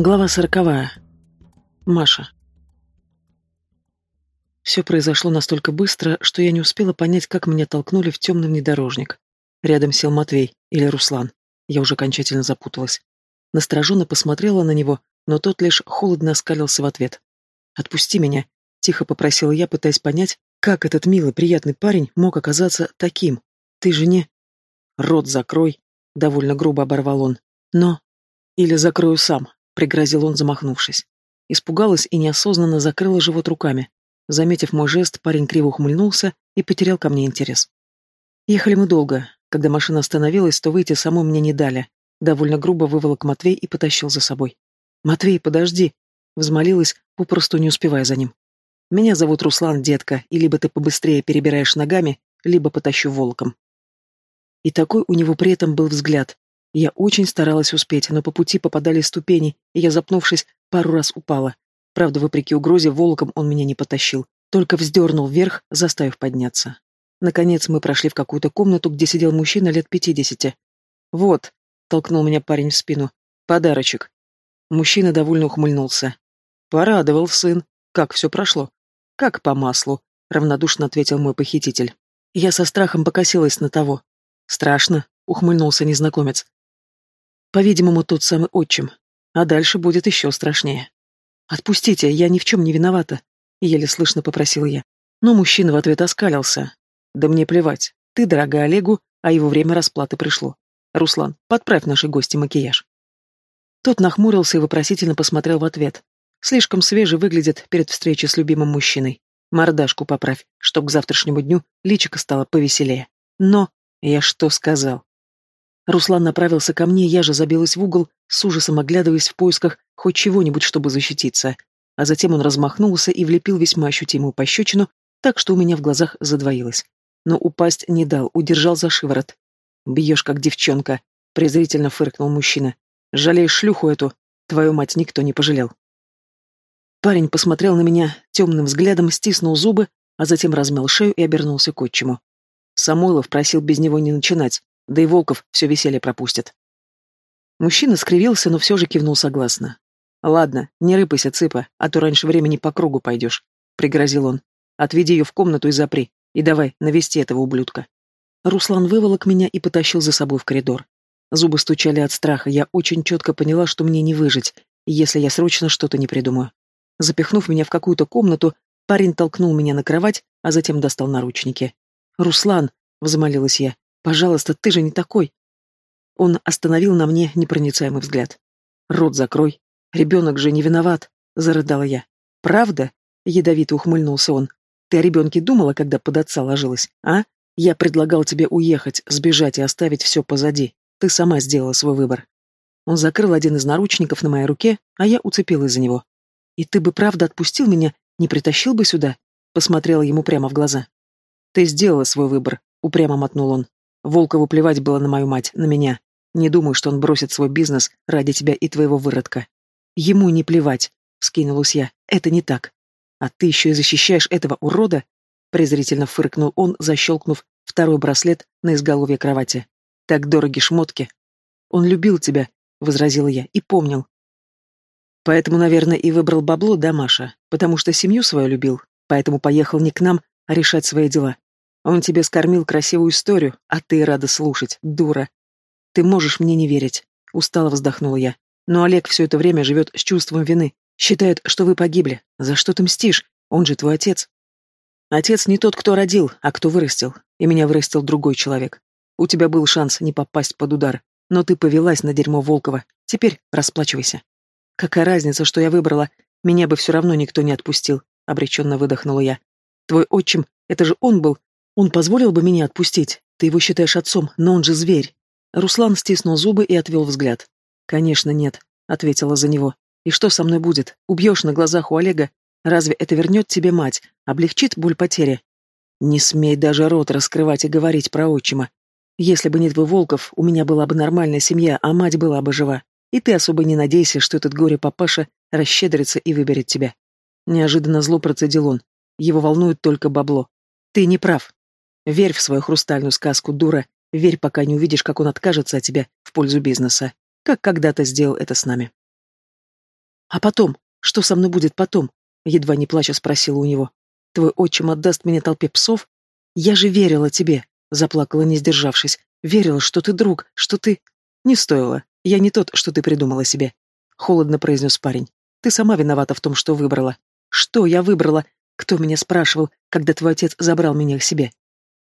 Глава сороковая. Маша. Все произошло настолько быстро, что я не успела понять, как меня толкнули в темный внедорожник. Рядом сел Матвей или Руслан. Я уже окончательно запуталась. Настороженно посмотрела на него, но тот лишь холодно оскалился в ответ. «Отпусти меня», — тихо попросила я, пытаясь понять, как этот милый, приятный парень мог оказаться таким. «Ты же не...» «Рот закрой», — довольно грубо оборвал он. «Но...» «Или закрою сам», пригрозил он, замахнувшись. Испугалась и неосознанно закрыла живот руками. Заметив мой жест, парень криво ухмыльнулся и потерял ко мне интерес. Ехали мы долго. Когда машина остановилась, то выйти самой мне не дали. Довольно грубо выволок Матвей и потащил за собой. «Матвей, подожди!» Взмолилась, попросту не успевая за ним. «Меня зовут Руслан, детка, и либо ты побыстрее перебираешь ногами, либо потащу волком». И такой у него при этом был взгляд, я очень старалась успеть, но по пути попадали ступени, и я, запнувшись, пару раз упала. Правда, вопреки угрозе, волоком он меня не потащил, только вздернул вверх, заставив подняться. Наконец мы прошли в какую-то комнату, где сидел мужчина лет пятидесяти. «Вот», — толкнул меня парень в спину, — «подарочек». Мужчина довольно ухмыльнулся. «Порадовал, сын. Как все прошло?» «Как по маслу», — равнодушно ответил мой похититель. Я со страхом покосилась на того. «Страшно», — ухмыльнулся незнакомец. По-видимому, тот самый отчим. А дальше будет еще страшнее. «Отпустите, я ни в чем не виновата», — еле слышно попросил я. Но мужчина в ответ оскалился. «Да мне плевать. Ты дорога Олегу, а его время расплаты пришло. Руслан, подправь нашей гости макияж». Тот нахмурился и вопросительно посмотрел в ответ. Слишком свежий выглядит перед встречей с любимым мужчиной. Мордашку поправь, чтоб к завтрашнему дню личико стало повеселее. Но я что сказал? Руслан направился ко мне, я же забилась в угол, с ужасом оглядываясь в поисках хоть чего-нибудь, чтобы защититься. А затем он размахнулся и влепил весьма ощутимую пощечину, так что у меня в глазах задвоилось. Но упасть не дал, удержал за шиворот. «Бьешь, как девчонка», — презрительно фыркнул мужчина. «Жалеешь шлюху эту? Твою мать никто не пожалел». Парень посмотрел на меня темным взглядом, стиснул зубы, а затем размял шею и обернулся к отчиму. Самойлов просил без него не начинать, да и Волков все веселье пропустит. Мужчина скривился, но все же кивнул согласно. «Ладно, не рыпайся, цыпа, а то раньше времени по кругу пойдешь», — пригрозил он. «Отведи ее в комнату и запри, и давай навести этого ублюдка». Руслан выволок меня и потащил за собой в коридор. Зубы стучали от страха, я очень четко поняла, что мне не выжить, если я срочно что-то не придумаю. Запихнув меня в какую-то комнату, парень толкнул меня на кровать, а затем достал наручники. «Руслан!» — взмолилась я. Пожалуйста, ты же не такой. Он остановил на мне непроницаемый взгляд. Рот закрой. Ребенок же не виноват, зарыдала я. Правда? Ядовито ухмыльнулся он. Ты о ребенке думала, когда под отца ложилась, а? Я предлагал тебе уехать, сбежать и оставить все позади. Ты сама сделала свой выбор. Он закрыл один из наручников на моей руке, а я уцепилась за него. И ты бы правда отпустил меня, не притащил бы сюда? Посмотрела ему прямо в глаза. Ты сделала свой выбор, упрямо мотнул он. Волкову плевать было на мою мать, на меня. Не думаю, что он бросит свой бизнес ради тебя и твоего выродка. Ему не плевать, вскинулась я. Это не так. А ты еще и защищаешь этого урода? Презрительно фыркнул он, защелкнув второй браслет на изголовье кровати. Так дороги шмотки. Он любил тебя, возразила я, и помнил. Поэтому, наверное, и выбрал бабло, да, Маша? Потому что семью свою любил. Поэтому поехал не к нам, а решать свои дела. Он тебе скормил красивую историю, а ты рада слушать, дура. Ты можешь мне не верить, устало вздохнула я. Но Олег все это время живет с чувством вины. Считает, что вы погибли. За что ты мстишь? Он же твой отец. Отец не тот, кто родил, а кто вырастил. И меня вырастил другой человек. У тебя был шанс не попасть под удар, но ты повелась на дерьмо Волкова. Теперь расплачивайся. Какая разница, что я выбрала? Меня бы все равно никто не отпустил, обреченно выдохнула я. Твой отчим, это же он был, он позволил бы меня отпустить. Ты его считаешь отцом, но он же зверь. Руслан стиснул зубы и отвел взгляд. Конечно, нет, ответила за него. И что со мной будет? Убьешь на глазах у Олега? Разве это вернет тебе мать? Облегчит боль потери? Не смей даже рот раскрывать и говорить про отчима. Если бы не твой Волков, у меня была бы нормальная семья, а мать была бы жива. И ты особо не надейся, что этот горе-папаша расщедрится и выберет тебя. Неожиданно зло процедил он. Его волнует только бабло. Ты не прав. Верь в свою хрустальную сказку, дура. Верь, пока не увидишь, как он откажется от тебя в пользу бизнеса, как когда-то сделал это с нами. А потом? Что со мной будет потом? Едва не плача спросила у него. Твой отчим отдаст меня толпе псов? Я же верила тебе, заплакала, не сдержавшись. Верила, что ты друг, что ты... Не стоило. Я не тот, что ты придумала себе. Холодно произнес парень. Ты сама виновата в том, что выбрала. Что я выбрала? Кто меня спрашивал, когда твой отец забрал меня к себе?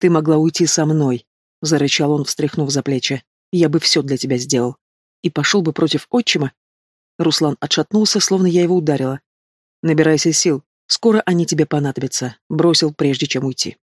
Ты могла уйти со мной, зарычал он, встряхнув за плечи. Я бы все для тебя сделал. И пошел бы против отчима? Руслан отшатнулся, словно я его ударила. Набирайся сил. Скоро они тебе понадобятся, бросил, прежде чем уйти.